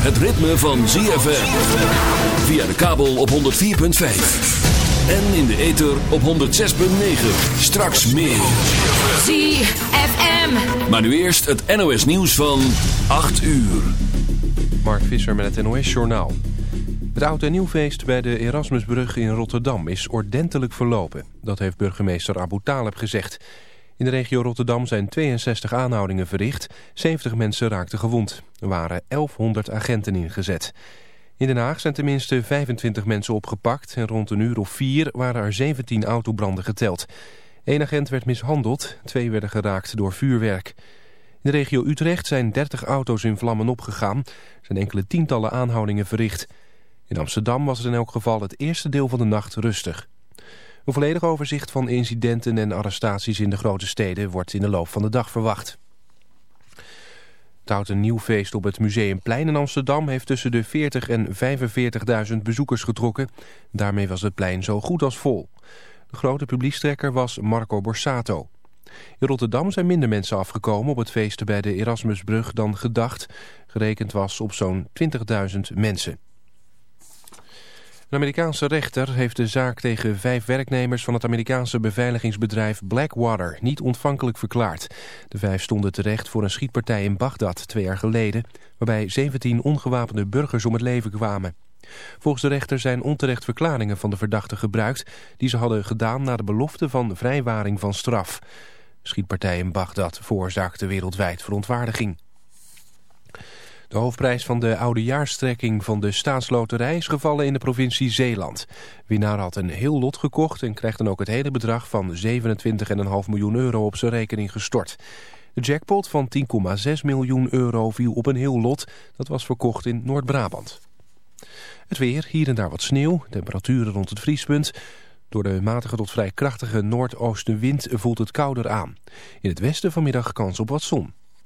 Het ritme van ZFM. Via de kabel op 104.5. En in de ether op 106.9. Straks meer. ZFM. Maar nu eerst het NOS nieuws van 8 uur. Mark Visser met het NOS Journaal. Het oud- en nieuwfeest bij de Erasmusbrug in Rotterdam is ordentelijk verlopen. Dat heeft burgemeester Abu Taleb gezegd. In de regio Rotterdam zijn 62 aanhoudingen verricht. 70 mensen raakten gewond. Er waren 1100 agenten ingezet. In Den Haag zijn tenminste 25 mensen opgepakt... en rond een uur of vier waren er 17 autobranden geteld. Eén agent werd mishandeld, twee werden geraakt door vuurwerk. In de regio Utrecht zijn 30 auto's in vlammen opgegaan. Er zijn enkele tientallen aanhoudingen verricht. In Amsterdam was het in elk geval het eerste deel van de nacht rustig. Een volledig overzicht van incidenten en arrestaties in de grote steden wordt in de loop van de dag verwacht. Het houdt een nieuw feest op het Museumplein in Amsterdam heeft tussen de 40 en 45.000 bezoekers getrokken. Daarmee was het plein zo goed als vol. De grote publiekstrekker was Marco Borsato. In Rotterdam zijn minder mensen afgekomen op het feest bij de Erasmusbrug dan gedacht. Gerekend was op zo'n 20.000 mensen. Een Amerikaanse rechter heeft de zaak tegen vijf werknemers van het Amerikaanse beveiligingsbedrijf Blackwater niet ontvankelijk verklaard. De vijf stonden terecht voor een schietpartij in Bagdad twee jaar geleden, waarbij 17 ongewapende burgers om het leven kwamen. Volgens de rechter zijn onterecht verklaringen van de verdachten gebruikt die ze hadden gedaan na de belofte van vrijwaring van straf. Schietpartij in Bagdad veroorzaakte wereldwijd verontwaardiging. De hoofdprijs van de oudejaarstrekking van de staatsloterij is gevallen in de provincie Zeeland. Winnaar had een heel lot gekocht en krijgt dan ook het hele bedrag van 27,5 miljoen euro op zijn rekening gestort. De jackpot van 10,6 miljoen euro viel op een heel lot. Dat was verkocht in Noord-Brabant. Het weer, hier en daar wat sneeuw, temperaturen rond het vriespunt. Door de matige tot vrij krachtige noordoostenwind voelt het kouder aan. In het westen vanmiddag kans op wat zon.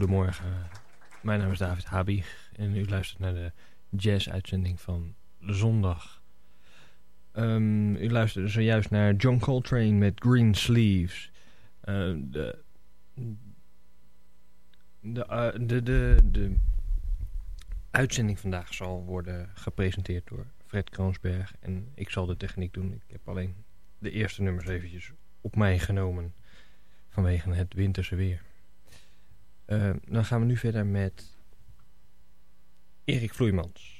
Goedemorgen. Mijn naam is David Habig en u luistert naar de jazz-uitzending van zondag. Um, u luisterde zojuist naar John Coltrane met Green Sleeves. Uh, de, de, uh, de, de, de uitzending vandaag zal worden gepresenteerd door Fred Kroonsberg. En ik zal de techniek doen. Ik heb alleen de eerste nummers eventjes op mij genomen vanwege het winterse weer. Uh, dan gaan we nu verder met Erik Vloeimans.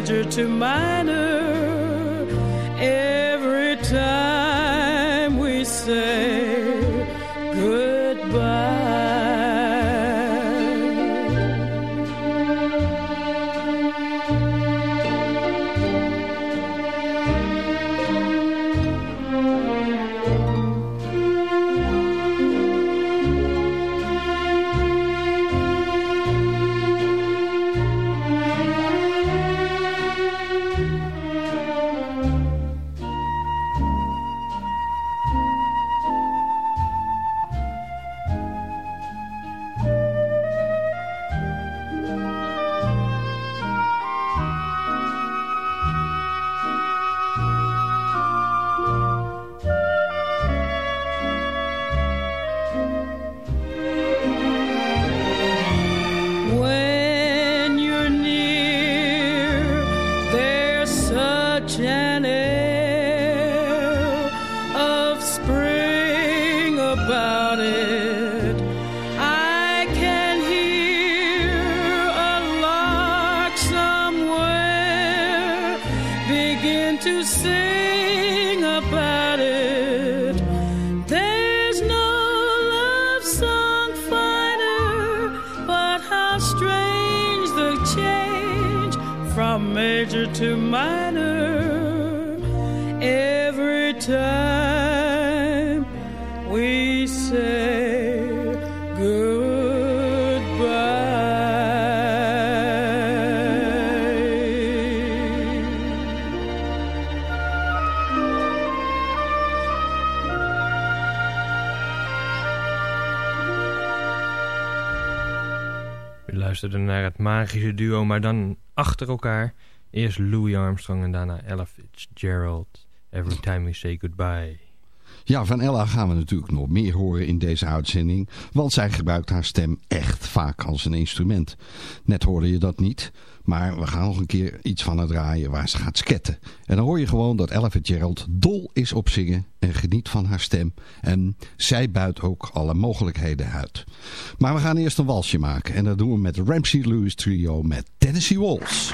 major to minor. Every time we say we say luisterden naar het magische duo, maar dan achter elkaar. Eerst Louis Armstrong en daarna Ella Fitzgerald. Every time we say goodbye. Ja, van Ella gaan we natuurlijk nog meer horen in deze uitzending. Want zij gebruikt haar stem echt vaak als een instrument. Net hoorde je dat niet. Maar we gaan nog een keer iets van haar draaien waar ze gaat sketten. En dan hoor je gewoon dat Ella Fitzgerald dol is op zingen en geniet van haar stem. En zij buit ook alle mogelijkheden uit. Maar we gaan eerst een walsje maken. En dat doen we met Ramsey Lewis Trio met Tennessee Waltz.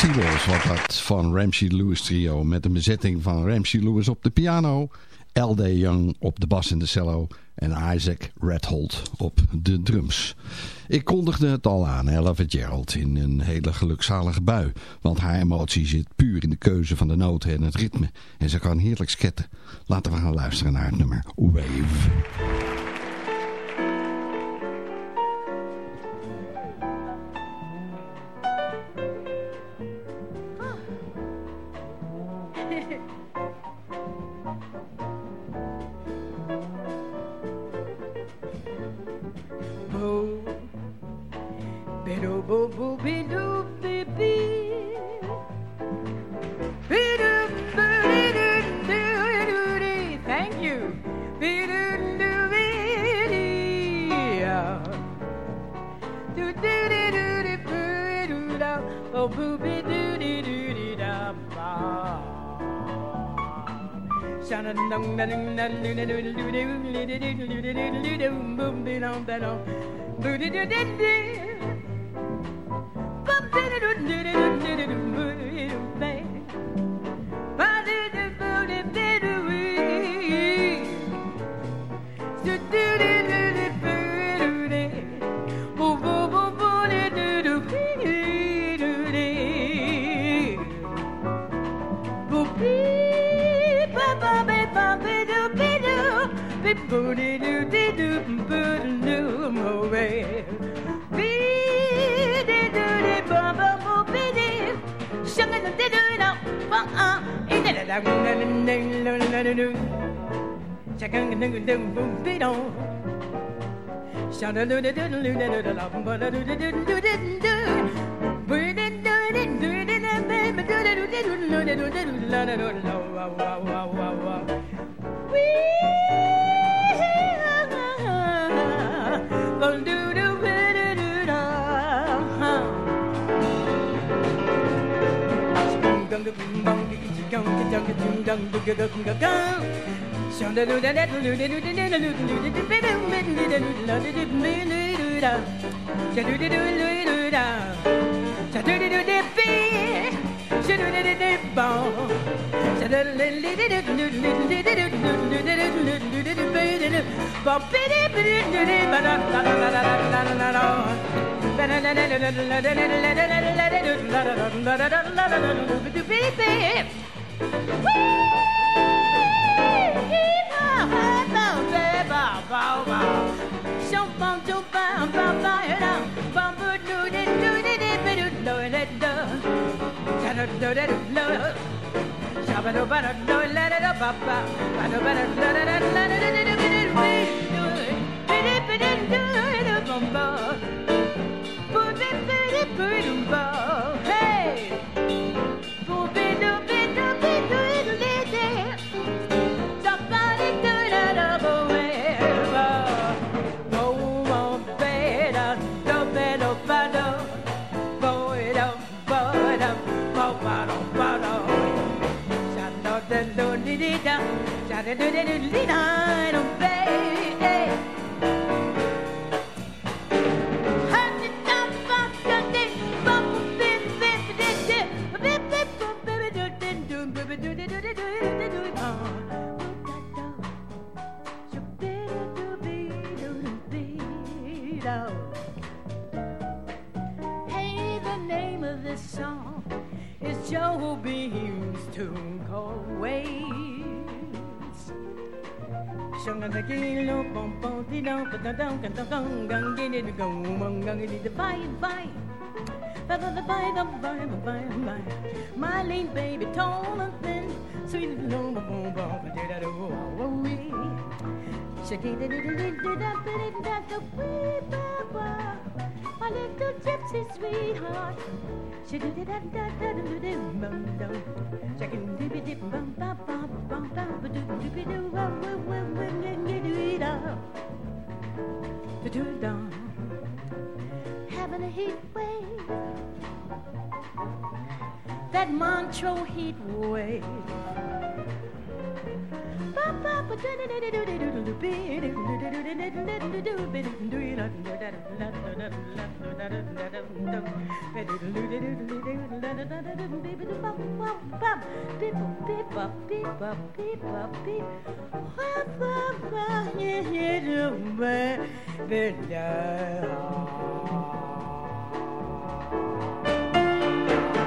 Dixie Walls wat dat van Ramsey Lewis trio met een bezetting van Ramsey Lewis op de piano, L.D. Young op de bas en de cello en Isaac Redholt op de drums. Ik kondigde het al aan, Ella Gerald in een hele gelukzalige bui, want haar emotie zit puur in de keuze van de noten en het ritme en ze kan heerlijk sketten. Laten we gaan luisteren naar het nummer Wave. だろブリリリリ Wee! Bon. Bum bum do do do do do do Bye-bye. Marlene, baby, tall and thin, sweet little boom boom, da da da, oh, oh, Shaggy diddle a little gypsy sweetheart. Dum, bum bum bum bum bum bum. Having a heat wave, that Montreux heat wave. They do do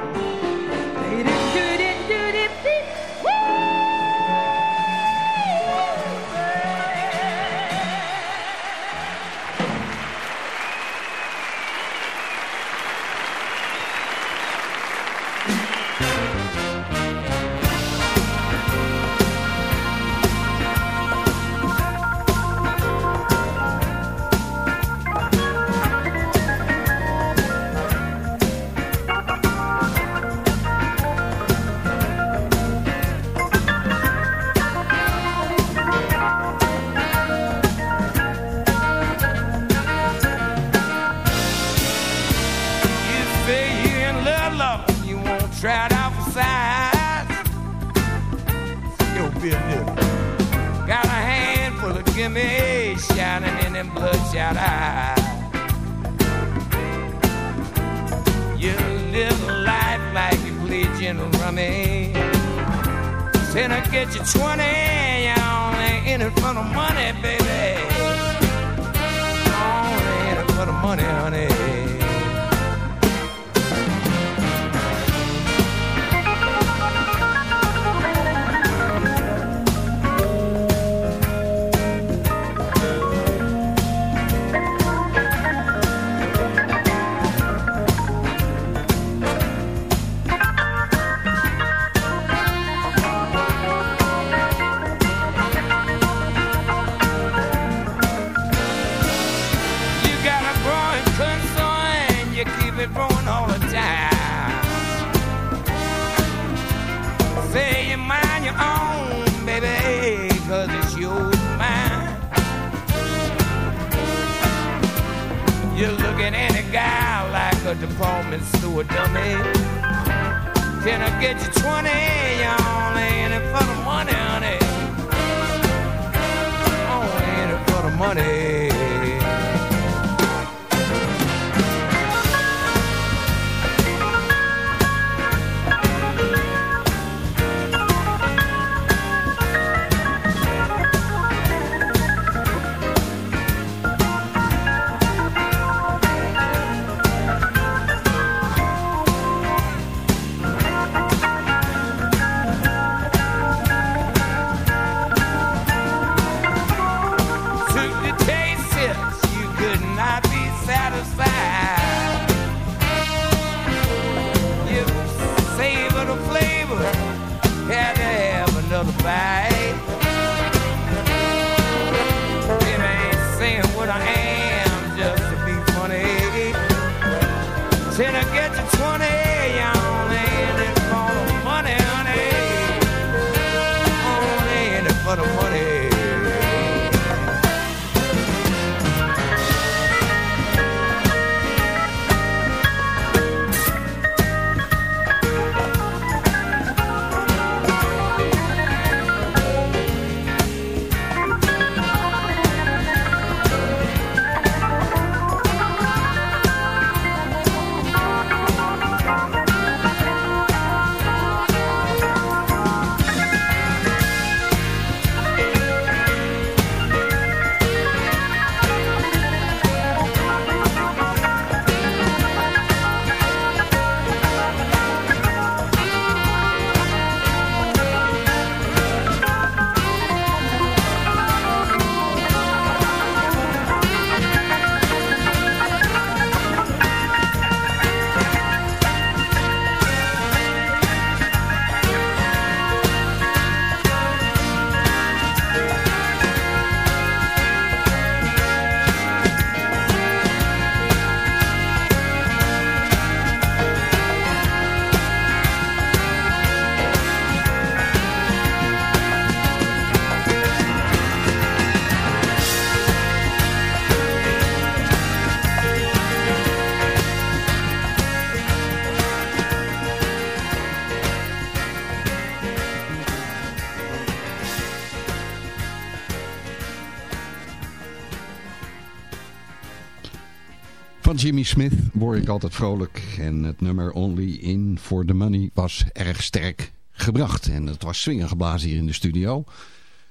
word ik altijd vrolijk. En het nummer Only In For The Money was erg sterk gebracht. En het was swingen geblazen hier in de studio.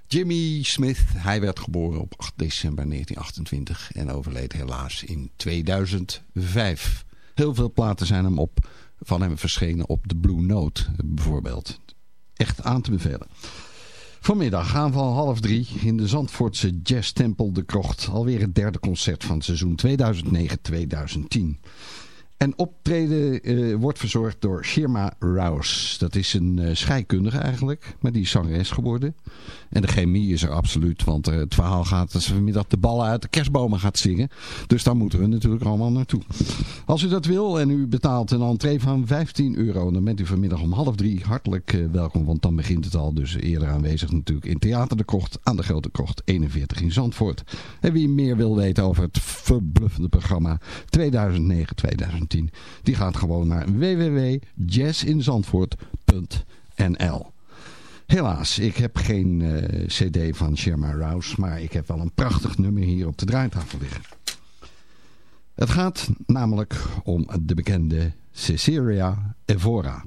Jimmy Smith, hij werd geboren op 8 december 1928 en overleed helaas in 2005. Heel veel platen zijn hem op, van hem verschenen op de Blue Note bijvoorbeeld. Echt aan te bevelen. Vanmiddag gaan al half drie in de Zandvoortse Jazz Tempel de Krocht. Alweer het derde concert van het seizoen 2009-2010. En optreden uh, wordt verzorgd door Shirma Rouse. Dat is een uh, scheikundige eigenlijk, maar die is zangeres geworden. En de chemie is er absoluut, want uh, het verhaal gaat dat ze vanmiddag de ballen uit de kerstbomen gaat zingen. Dus daar moeten we natuurlijk allemaal naartoe. Als u dat wil en u betaalt een entree van 15 euro, dan bent u vanmiddag om half drie hartelijk welkom. Want dan begint het al, dus eerder aanwezig natuurlijk in Theater de Krocht aan de Grote Krocht 41 in Zandvoort. En wie meer wil weten over het verbluffende programma 2009-2010 die gaat gewoon naar www.jazzinzandvoort.nl Helaas, ik heb geen uh, cd van Sherma Rouse, maar ik heb wel een prachtig nummer hier op de draaitafel liggen. Het gaat namelijk om de bekende Cecilia Evora.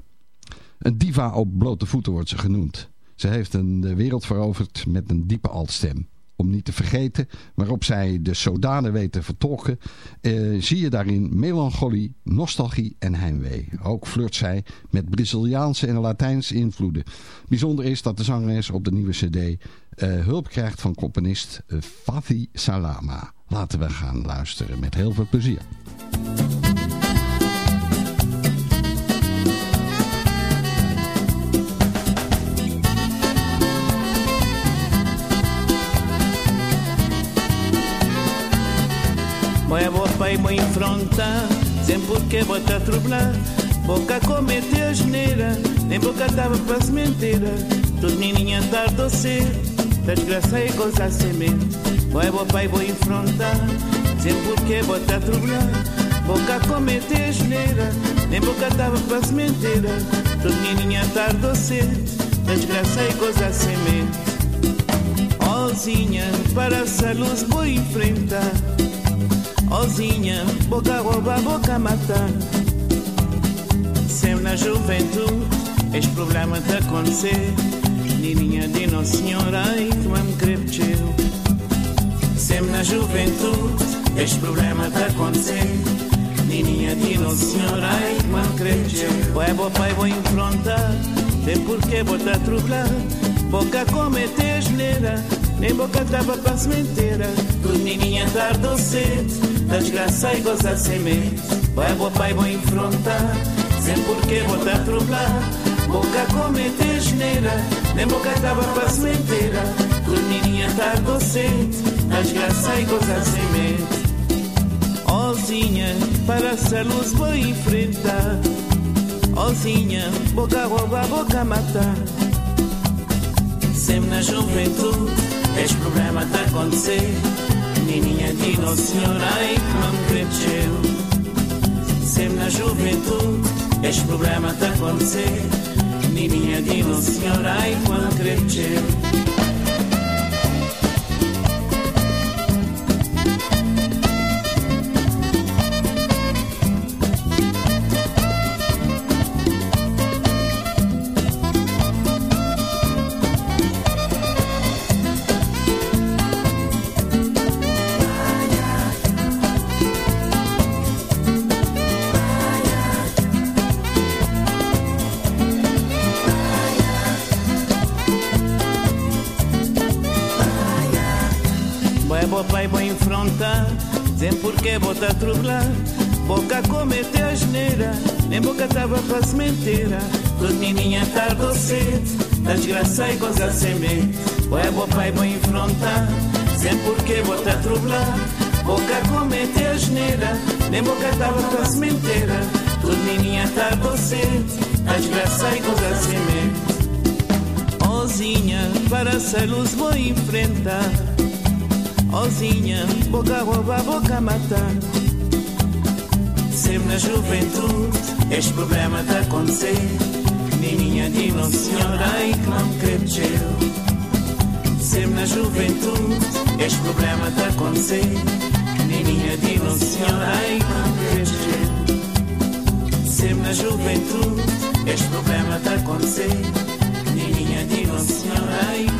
Een diva op blote voeten wordt ze genoemd. Ze heeft een de wereld veroverd met een diepe altstem om niet te vergeten, waarop zij de Sodanen weet te vertolken, eh, zie je daarin melancholie, nostalgie en heimwee. Ook flirt zij met Braziliaanse en Latijnse invloeden. Bijzonder is dat de zangeres op de nieuwe cd eh, hulp krijgt van componist uh, Fathi Salama. Laten we gaan luisteren met heel veel plezier. Moja boca e mãe enfrontar, sempre porque vou te atropelar. Boca comete a geneira, nem boca dava para se mentira. Tudo menininha tarde cedo, da desgraça e coisa semente. Moja boca e vou enfrontar, sempre porque vou te atropelar. Boca comete a geneira, nem boca dava para se mentira. Tudo menininha tarde cedo, da desgraça e coisa semente. Ozinha, para essa luz vou enfrentar. Ozinha, boca rouba, boca matar. Sempre na juventude, este problema de acontecer. Nininha de Nossa Senhora, ai que me crepcheu. Sempre na juventude, este problema de acontecer. Nininha de Nossa Senhora, ai que me crepcheu. É bom pai, vou enfrentar, tem porquê vou te atropelar. Boca cometer geneira, nem boca tava para sementeira. Tudo ou cedo da desgraça e goza semente. Vai boa pai, vou enfrentar, sem porquê vou te atropelar. Boca cometer geneira, nem boca tava para sementeira. Tarde ou cedo, da desgraça e goza semente. Ozinha, para essa luz vou enfrentar. Ozinha, boca rouba, boca matar. Sempre na juventude, este problema tá acontecer. Nininha de Nossa Senhora, ai que não cresceu. Sempre na juventude, este problema está a acontecer. Nininha de Nossa Senhora, ai quando cresceu. Nem boca tava para se mentira. Tudo menininha tarde ou cedo, da desgraça e coisa semente. Ué, bom pai vou enfrentar, sempre porque vou te atropelar. Boca comete a geneira, nem boca tava para se mentira. Tudo menininha tarde ou cedo, da desgraça e coisa semente. Ozinha, para essa luz vou enfrentar. Ozinha, boca rouba, boca matar. Sempre na juventude, este problema tá acontecer. Nininha de Nossa Senhora, ai que não cresceu. Sempre na juventude, este problema tá acontecer. Nininha de Nossa Senhora ai quando cresceu Sempre na juventude Este problema tá acontecer Menininha de Nossa Senhora ai quando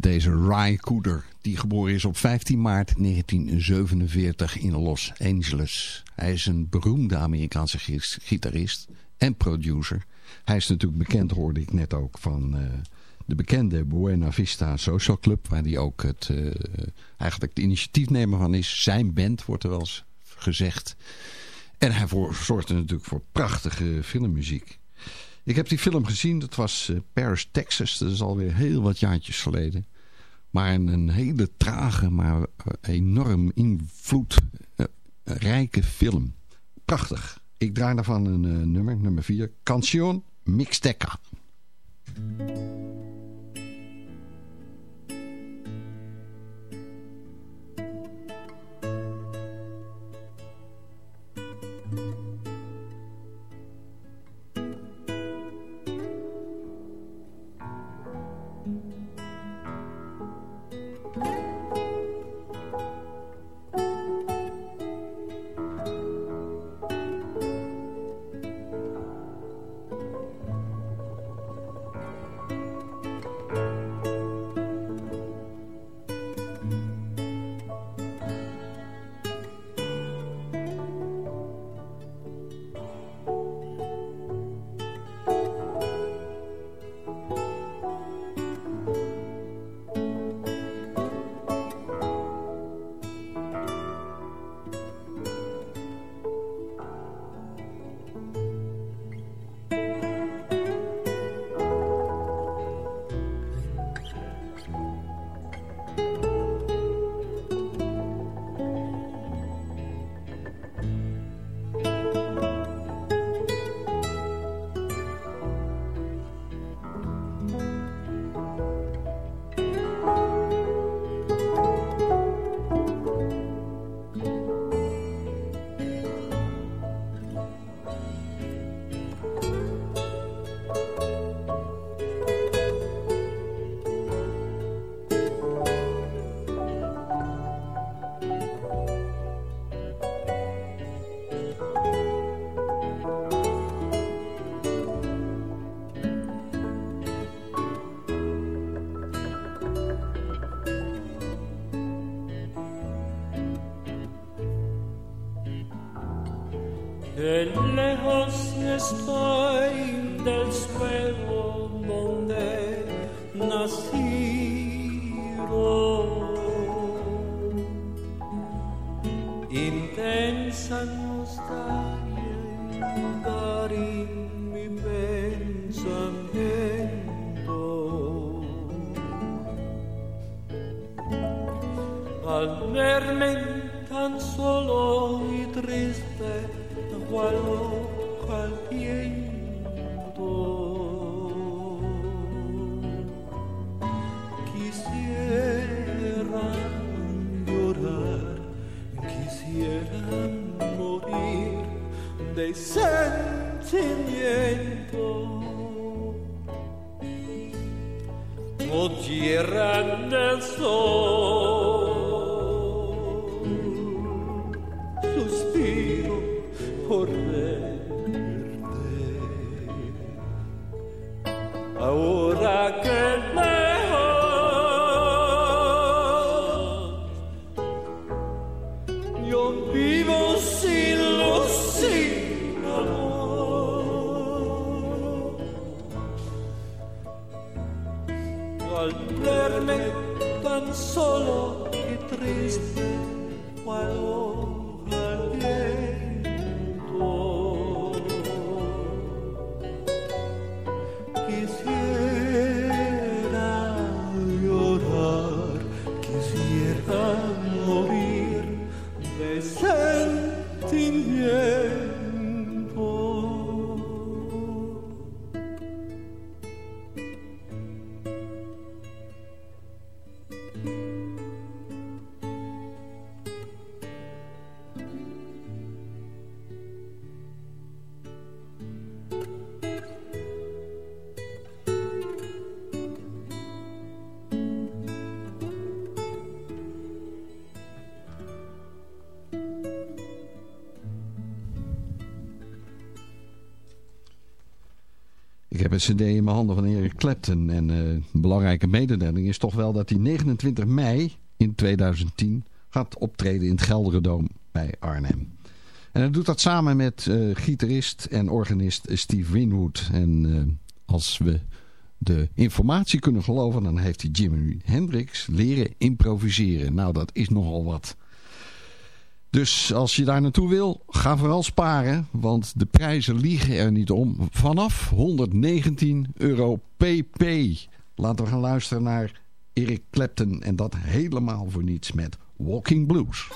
deze Ry Cooder, die geboren is op 15 maart 1947 in Los Angeles. Hij is een beroemde Amerikaanse gitarist en producer. Hij is natuurlijk bekend, hoorde ik net ook, van uh, de bekende Buena Vista Social Club, waar hij ook het, uh, eigenlijk de initiatiefnemer van is. Zijn band, wordt er wel eens gezegd. En hij zorgde natuurlijk voor prachtige filmmuziek. Ik heb die film gezien, dat was uh, Paris, Texas. Dat is alweer heel wat jaartjes geleden. Maar een, hele trage, maar uh, enorm invloedrijke uh, film. Prachtig. Ik draai daarvan een nummer, nummer 4. Canción Mixteca. Al verme tan solo y triste, cual hoja cd in mijn handen van Eric Clapton. En uh, een belangrijke mededeling is toch wel dat hij 29 mei in 2010 gaat optreden in het Gelderdoom bij Arnhem. En hij doet dat samen met uh, gitarist en organist Steve Winwood. En uh, als we de informatie kunnen geloven, dan heeft hij Jimi Hendrix leren improviseren. Nou, dat is nogal wat. Dus als je daar naartoe wil, ga vooral sparen, want de prijzen liegen er niet om. Vanaf 119 euro pp. Laten we gaan luisteren naar Eric Clapton en dat helemaal voor niets met Walking Blues.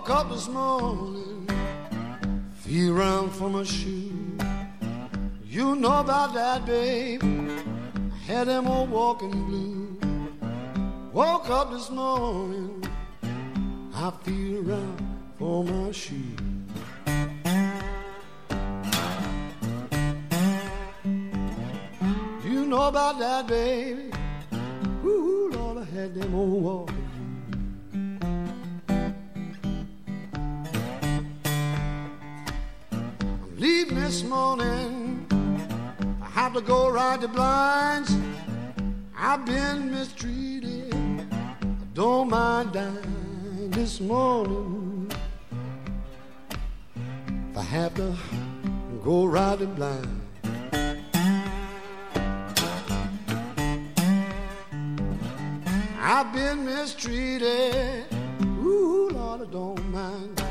woke up this morning, feet round for my shoe. You know about that, babe. I had them all walking blue. Woke up this morning, I feel round for my shoe. You know about that, baby. Ooh, Lord, I had them all walking. This morning. I have to go ride the blinds. I've been mistreated I don't mind dying this morning if I have to go riding blind. I've been mistreated. Ooh, Lord, I don't mind.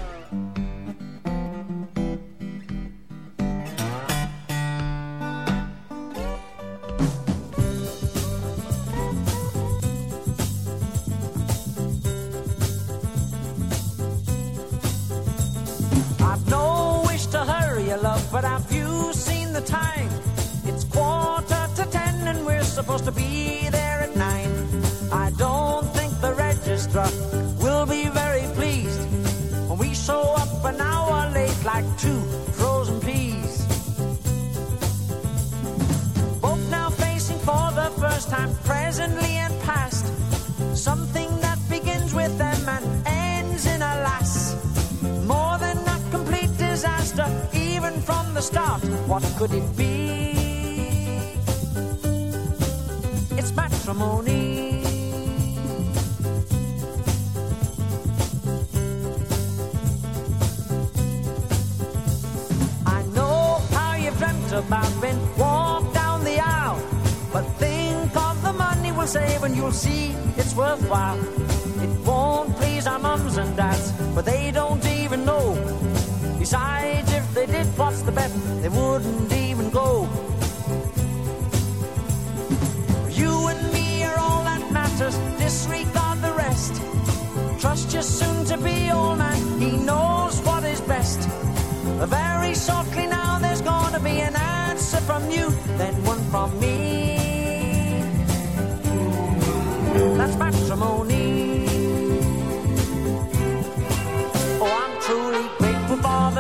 Presently and past, something that begins with them and ends in a lass. More than a complete disaster even from the start. What could it be? See it's worthwhile. It won't please our mums and dads,